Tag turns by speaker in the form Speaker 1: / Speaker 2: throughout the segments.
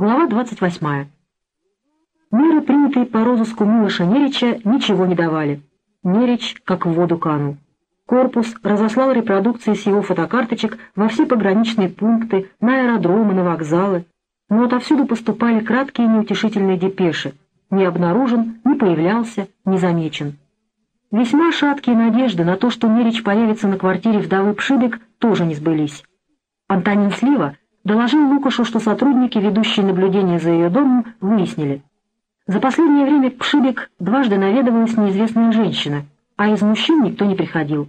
Speaker 1: Глава 28. Меры, принятые по розыску Милоша Нерича, ничего не давали. Нерич как в воду канул. Корпус разослал репродукции с его фотокарточек во все пограничные пункты, на аэродромы, на вокзалы, но отовсюду поступали краткие неутешительные депеши. Не обнаружен, не появлялся, не замечен. Весьма шаткие надежды на то, что Нерич появится на квартире вдовы Пшибек, тоже не сбылись. Антонин Слива доложил Лукашу, что сотрудники, ведущие наблюдение за ее домом, выяснили. За последнее время к Пшибек дважды наведывалась неизвестная женщина, а из мужчин никто не приходил.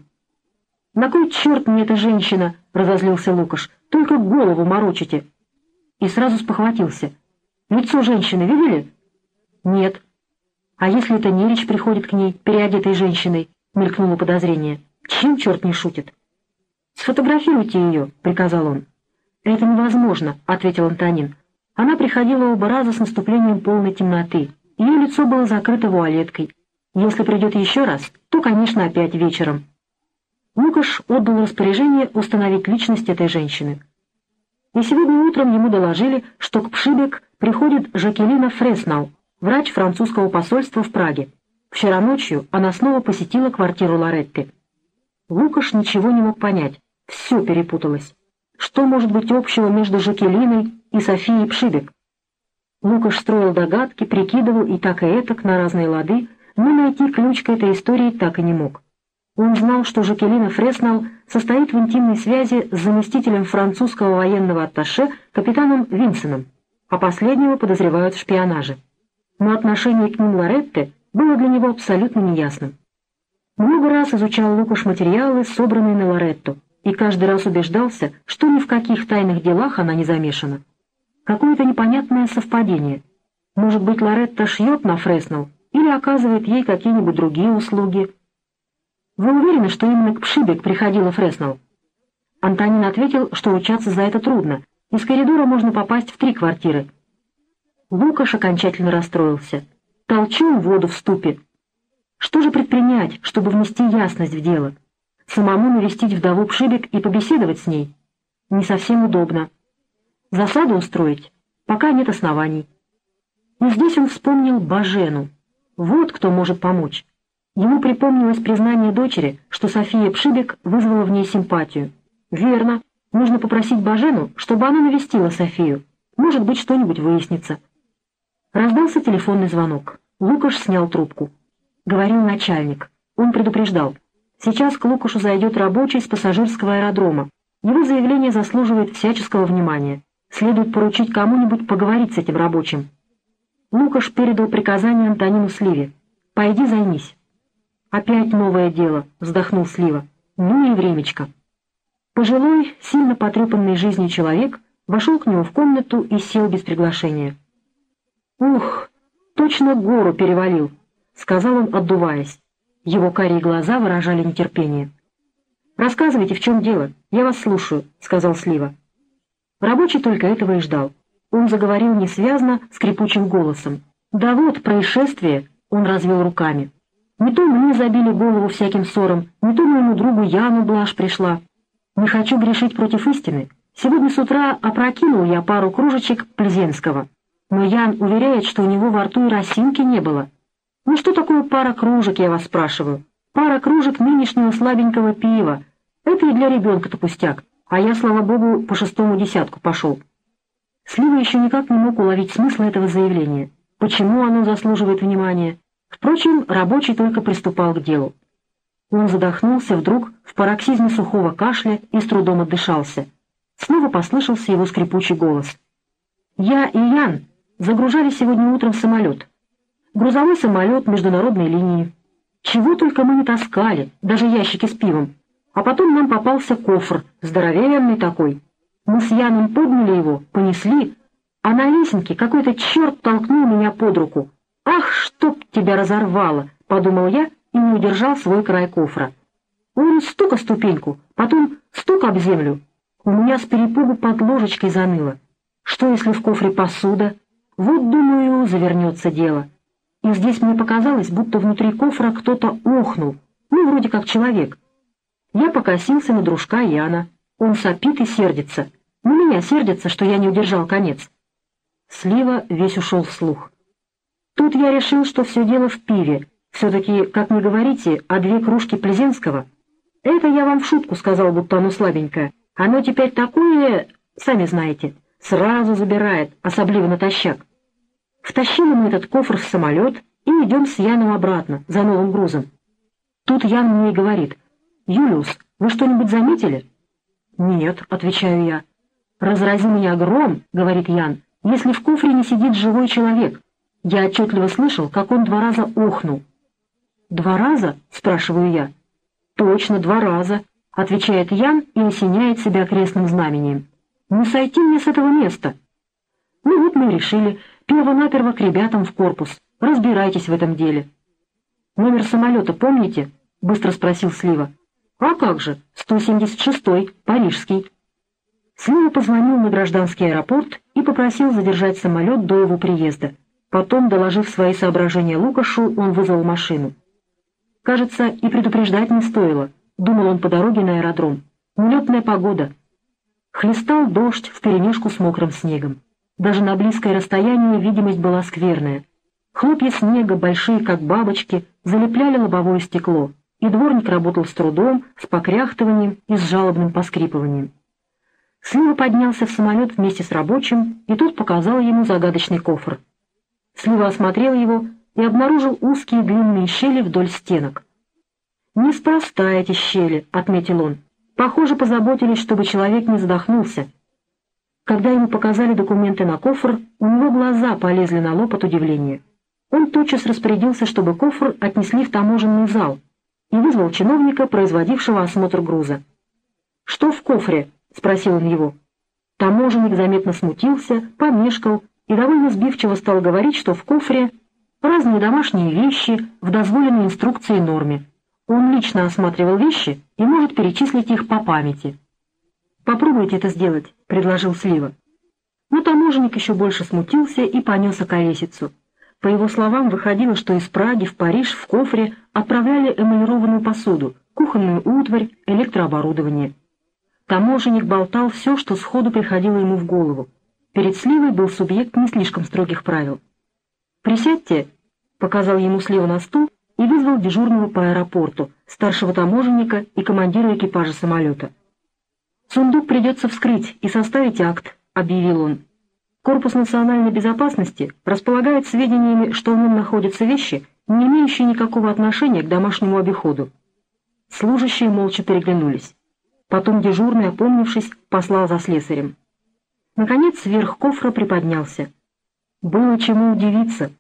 Speaker 1: «На кой черт мне эта женщина?» — разозлился Лукаш. «Только голову морочите!» И сразу спохватился. «Лицо женщины видели?» «Нет». «А если это Нерич приходит к ней, переодетой женщиной?» — мелькнуло подозрение. «Чем черт не шутит?» «Сфотографируйте ее», — приказал он. «Это невозможно», — ответил Антонин. Она приходила оба раза с наступлением полной темноты. Ее лицо было закрыто вуалеткой. Если придет еще раз, то, конечно, опять вечером. Лукаш отдал распоряжение установить личность этой женщины. И сегодня утром ему доложили, что к Пшибек приходит Жакелина Фреснау, врач французского посольства в Праге. Вчера ночью она снова посетила квартиру Лоретты. Лукаш ничего не мог понять, все перепуталось. Что может быть общего между Жакелиной и Софией Пшибек? Лукаш строил догадки, прикидывал и так и этак на разные лады, но найти ключ к этой истории так и не мог. Он знал, что Жакелина Фреснал состоит в интимной связи с заместителем французского военного атташе капитаном Винсеном, а последнего подозревают в шпионаже. Но отношение к ним Лоретте было для него абсолютно неясным. Много раз изучал Лукаш материалы, собранные на Лоретту, и каждый раз убеждался, что ни в каких тайных делах она не замешана. Какое-то непонятное совпадение. Может быть, Лоретта шьет на Фреснал или оказывает ей какие-нибудь другие услуги, «Вы уверены, что именно к Пшибек приходила Фреснелл?» Антонин ответил, что учаться за это трудно. Из коридора можно попасть в три квартиры. Лукаш окончательно расстроился. Толчем воду в ступе. Что же предпринять, чтобы внести ясность в дело? Самому навестить вдову Пшибек и побеседовать с ней? Не совсем удобно. Засаду устроить? Пока нет оснований. И здесь он вспомнил Бажену. Вот кто может помочь. Ему припомнилось признание дочери, что София Пшибек вызвала в ней симпатию. «Верно. Нужно попросить Бажену, чтобы она навестила Софию. Может быть, что-нибудь выяснится». Раздался телефонный звонок. Лукаш снял трубку. Говорил начальник. Он предупреждал. Сейчас к Лукашу зайдет рабочий с пассажирского аэродрома. Его заявление заслуживает всяческого внимания. Следует поручить кому-нибудь поговорить с этим рабочим. Лукаш передал приказание Антонину Сливе. «Пойди займись». «Опять новое дело», — вздохнул Слива. «Ну и времечко». Пожилой, сильно потрепанный жизнью человек вошел к нему в комнату и сел без приглашения. «Ух, точно гору перевалил», — сказал он, отдуваясь. Его карие глаза выражали нетерпение. «Рассказывайте, в чем дело. Я вас слушаю», — сказал Слива. Рабочий только этого и ждал. Он заговорил несвязно, скрипучим голосом. «Да вот, происшествие», — он развел руками. Не то мне забили голову всяким ссором, не то моему другу Яну блажь пришла. Не хочу грешить против истины. Сегодня с утра опрокинул я пару кружечек Плезенского. Но Ян уверяет, что у него во рту и росинки не было. Ну что такое пара кружек, я вас спрашиваю? Пара кружек нынешнего слабенького пива. Это и для ребенка-то пустяк. А я, слава богу, по шестому десятку пошел. Слива еще никак не мог уловить смысл этого заявления. Почему оно заслуживает внимания? Впрочем, рабочий только приступал к делу. Он задохнулся вдруг в пароксизме сухого кашля и с трудом отдышался. Снова послышался его скрипучий голос. «Я и Ян загружали сегодня утром самолет. Грузовой самолет международной линии. Чего только мы не таскали, даже ящики с пивом. А потом нам попался кофр, здоровенный такой. Мы с Яном подняли его, понесли, а на лесенке какой-то черт толкнул меня под руку. «Ах, чтоб тебя разорвало!» — подумал я и не удержал свой край кофра. Он стука ступеньку, потом стук об землю. У меня с перепугу под ложечкой заныло. Что, если в кофре посуда? Вот, думаю, завернется дело. И здесь мне показалось, будто внутри кофра кто-то охнул, ну, вроде как человек. Я покосился на дружка Яна. Он сопит и сердится. На меня сердится, что я не удержал конец. Слива весь ушел вслух. Тут я решил, что все дело в пиве. Все-таки, как не говорите, а две кружки Плезенского. Это я вам в шутку сказал, будто оно слабенькое. Оно теперь такое, сами знаете, сразу забирает, особливо натощак. Втащили мы этот кофр в самолет и идем с Яном обратно, за новым грузом. Тут Ян мне и говорит, «Юлиус, вы что-нибудь заметили?» «Нет», — отвечаю я. «Разрази меня гром», — говорит Ян, — «если в кофре не сидит живой человек». Я отчетливо слышал, как он два раза охнул. «Два раза?» — спрашиваю я. «Точно, два раза», — отвечает Ян и осеняет себя крестным знамением. «Не сойти мне с этого места». Ну вот мы решили, перво-наперво к ребятам в корпус. Разбирайтесь в этом деле. «Номер самолета помните?» — быстро спросил Слива. «А как же, 176-й, парижский». Слива позвонил на гражданский аэропорт и попросил задержать самолет до его приезда. Потом, доложив свои соображения Лукашу, он вызвал машину. Кажется, и предупреждать не стоило, думал он по дороге на аэродром. Нелетная погода. Хлестал дождь вперемешку с мокрым снегом. Даже на близкое расстояние видимость была скверная. Хлопья снега, большие как бабочки, залепляли лобовое стекло и дворник работал с трудом, с покряхтыванием и с жалобным поскрипыванием. Слива поднялся в самолет вместе с рабочим, и тот показал ему загадочный кофр. Слива осмотрел его и обнаружил узкие длинные щели вдоль стенок. «Неспроста эти щели», — отметил он. «Похоже, позаботились, чтобы человек не задохнулся». Когда ему показали документы на кофр, у него глаза полезли на лоб от удивления. Он тотчас распорядился, чтобы кофр отнесли в таможенный зал, и вызвал чиновника, производившего осмотр груза. «Что в кофре?» — спросил он его. Таможенник заметно смутился, помешкал и довольно сбивчиво стал говорить, что в кофре разные домашние вещи в дозволенной инструкции норме. Он лично осматривал вещи и может перечислить их по памяти. «Попробуйте это сделать», — предложил Слива. Но таможенник еще больше смутился и понес околесицу. По его словам, выходило, что из Праги в Париж в кофре отправляли эмалированную посуду, кухонную утварь, электрооборудование. Таможенник болтал все, что сходу приходило ему в голову. Перед Сливой был субъект не слишком строгих правил. «Присядьте», — показал ему Слива на стул и вызвал дежурного по аэропорту, старшего таможенника и командира экипажа самолета. «Сундук придется вскрыть и составить акт», — объявил он. Корпус национальной безопасности располагает сведениями, что в нем находятся вещи, не имеющие никакого отношения к домашнему обиходу. Служащие молча переглянулись. Потом дежурный, опомнившись, послал за слесарем. Наконец, сверх кофра приподнялся. Было чему удивиться.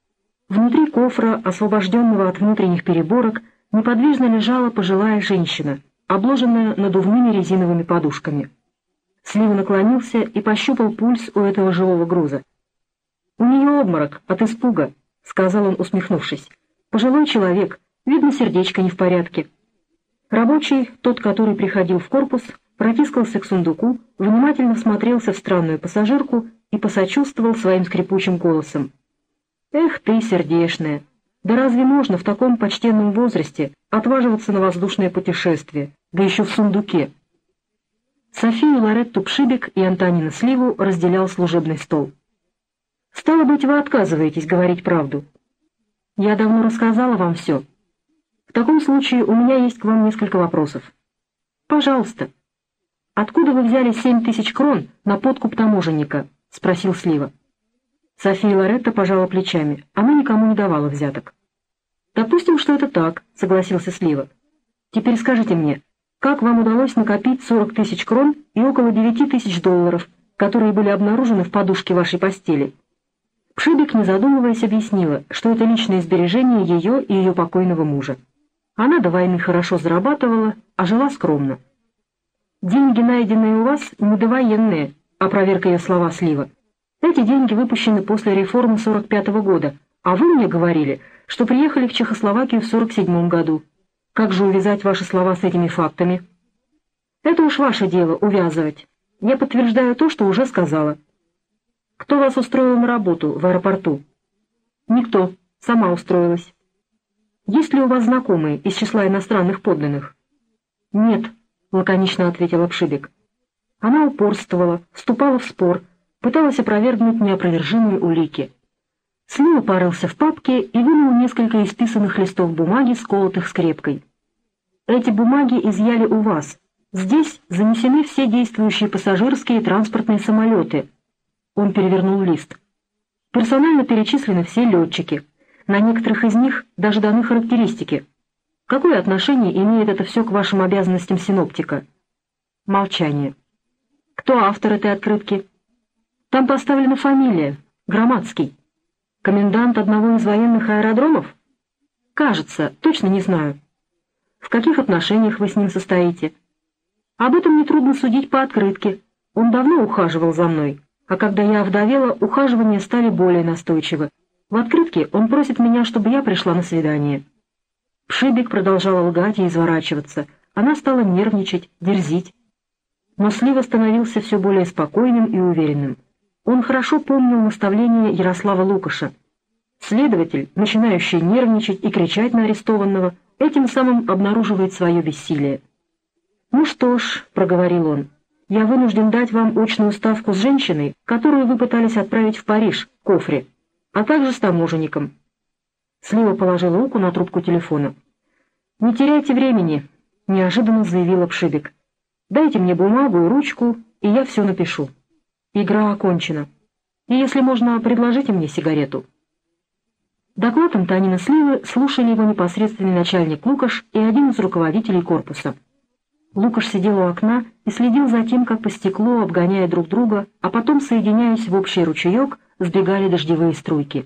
Speaker 1: Внутри кофра, освобожденного от внутренних переборок, неподвижно лежала пожилая женщина, обложенная надувными резиновыми подушками. Слива наклонился и пощупал пульс у этого живого груза. «У нее обморок от испуга», — сказал он, усмехнувшись. «Пожилой человек, видно, сердечко не в порядке». Рабочий, тот, который приходил в корпус, протискался к сундуку, внимательно всмотрелся в странную пассажирку и посочувствовал своим скрипучим голосом. «Эх ты, сердешная! Да разве можно в таком почтенном возрасте отваживаться на воздушное путешествие, да еще в сундуке?» Софию Лоретту Пшибик и Антонина Сливу разделял служебный стол. «Стало быть, вы отказываетесь говорить правду. Я давно рассказала вам все. В таком случае у меня есть к вам несколько вопросов. Пожалуйста. Откуда вы взяли семь тысяч крон на подкуп таможенника?» — спросил Слива. София Лоретта пожала плечами. Она никому не давала взяток. «Допустим, что это так», — согласился Слива. «Теперь скажите мне, как вам удалось накопить 40 тысяч крон и около 9 тысяч долларов, которые были обнаружены в подушке вашей постели? Пшибик, не задумываясь, объяснила, что это личное сбережение ее и ее покойного мужа. Она до войны хорошо зарабатывала, а жила скромно. «Деньги, найденные у вас, не довоенные», — опроверг ее слова Слива. «Эти деньги выпущены после реформы 45-го года, а вы мне говорили, что приехали в Чехословакию в 47-м году. Как же увязать ваши слова с этими фактами? Это уж ваше дело — увязывать. Я подтверждаю то, что уже сказала. Кто вас устроил на работу в аэропорту? Никто. Сама устроилась. Есть ли у вас знакомые из числа иностранных подданных? Нет, — лаконично ответила Пшибик. Она упорствовала, вступала в спор, пыталась опровергнуть неопровержимые улики. Слива порылся в папке и вынул несколько исписанных листов бумаги, сколотых скрепкой. «Эти бумаги изъяли у вас. Здесь занесены все действующие пассажирские и транспортные самолеты». Он перевернул лист. «Персонально перечислены все летчики. На некоторых из них даже даны характеристики. Какое отношение имеет это все к вашим обязанностям синоптика?» Молчание. «Кто автор этой открытки?» «Там поставлена фамилия. Громадский». Комендант одного из военных аэродромов? Кажется, точно не знаю. В каких отношениях вы с ним состоите? Об этом нетрудно судить по открытке. Он давно ухаживал за мной, а когда я овдовела, ухаживания стали более настойчивы. В открытке он просит меня, чтобы я пришла на свидание. Пшибик продолжала лгать и изворачиваться. Она стала нервничать, дерзить. Но Слива становился все более спокойным и уверенным. Он хорошо помнил наставление Ярослава Лукаша. Следователь, начинающий нервничать и кричать на арестованного, этим самым обнаруживает свое бессилие. «Ну что ж», — проговорил он, — «я вынужден дать вам очную ставку с женщиной, которую вы пытались отправить в Париж, кофре, а также с таможенником». Слива положил руку на трубку телефона. «Не теряйте времени», — неожиданно заявила Пшибик. «Дайте мне бумагу и ручку, и я все напишу». Игра окончена. И если можно, предложите мне сигарету. Доклад Антонина Сливы слушали его непосредственный начальник Лукаш и один из руководителей корпуса. Лукаш сидел у окна и следил за тем, как по стеклу, обгоняя друг друга, а потом, соединяясь в общий ручеек, сбегали дождевые струйки.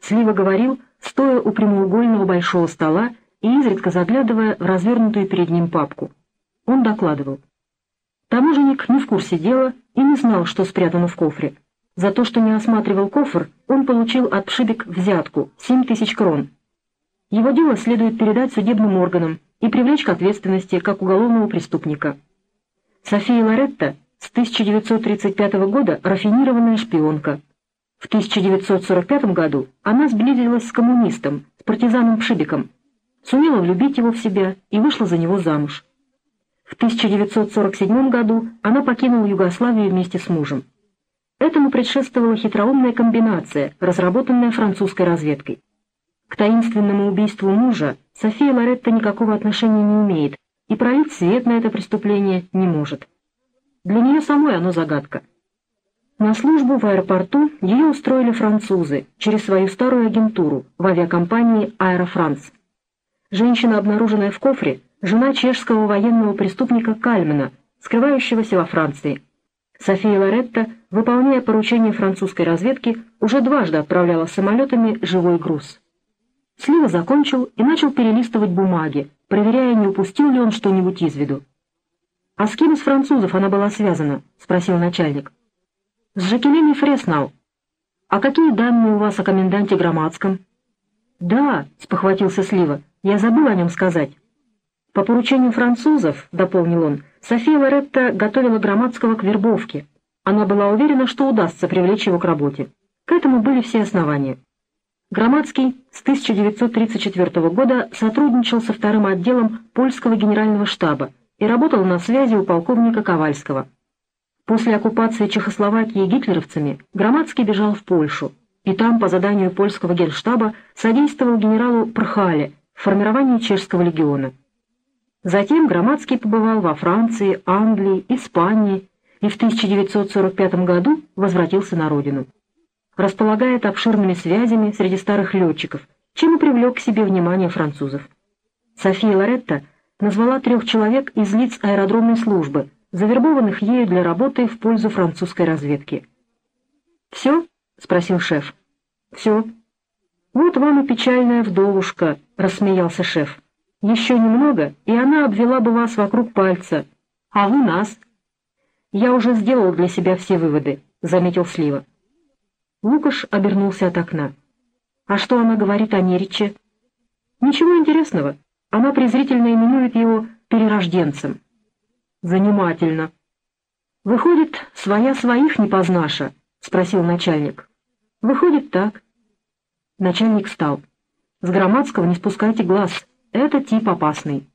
Speaker 1: Слива говорил, стоя у прямоугольного большого стола и изредка заглядывая в развернутую перед ним папку. Он докладывал. Таможенник не в курсе дела и не знал, что спрятано в кофре. За то, что не осматривал кофр, он получил от Пшибик взятку — 7 тысяч крон. Его дело следует передать судебным органам и привлечь к ответственности как уголовного преступника. София Лоретта с 1935 года рафинированная шпионка. В 1945 году она сблизилась с коммунистом, с партизаном Пшибиком, сумела влюбить его в себя и вышла за него замуж. В 1947 году она покинула Югославию вместе с мужем. Этому предшествовала хитроумная комбинация, разработанная французской разведкой. К таинственному убийству мужа София Лоретта никакого отношения не имеет и пролить свет на это преступление не может. Для нее самой оно загадка. На службу в аэропорту ее устроили французы через свою старую агентуру в авиакомпании «Аэрофранс». Женщина, обнаруженная в кофре, жена чешского военного преступника Кальмена, скрывающегося во Франции. София Лоретта, выполняя поручение французской разведки, уже дважды отправляла самолетами живой груз. Слива закончил и начал перелистывать бумаги, проверяя, не упустил ли он что-нибудь из виду. «А с кем из французов она была связана?» — спросил начальник. «С Жакелиной Фреснау. А какие данные у вас о коменданте Громадском?» «Да», — спохватился Слива, — «я забыл о нем сказать». По поручению французов, — дополнил он, — София Лоретта готовила Громадского к вербовке. Она была уверена, что удастся привлечь его к работе. К этому были все основания. Громадский с 1934 года сотрудничал со вторым отделом польского генерального штаба и работал на связи у полковника Ковальского. После оккупации Чехословакии гитлеровцами Громадский бежал в Польшу, и там по заданию польского генштаба содействовал генералу Прхале в формировании чешского легиона. Затем Громадский побывал во Франции, Англии, Испании и в 1945 году возвратился на родину. Располагает обширными связями среди старых летчиков, чем и привлек к себе внимание французов. София Лоретта назвала трех человек из лиц аэродромной службы, завербованных ею для работы в пользу французской разведки. «Все?» — спросил шеф. «Все». «Вот вам и печальная вдовушка», — рассмеялся шеф. Еще немного, и она обвела бы вас вокруг пальца, а вы нас. Я уже сделал для себя все выводы, — заметил Слива. Лукаш обернулся от окна. А что она говорит о Нериче? Ничего интересного. Она презрительно именует его перерожденцем. Занимательно. Выходит, своя своих не познаша, — спросил начальник. Выходит так. Начальник встал. С Громадского не спускайте глаз. Это тип опасный.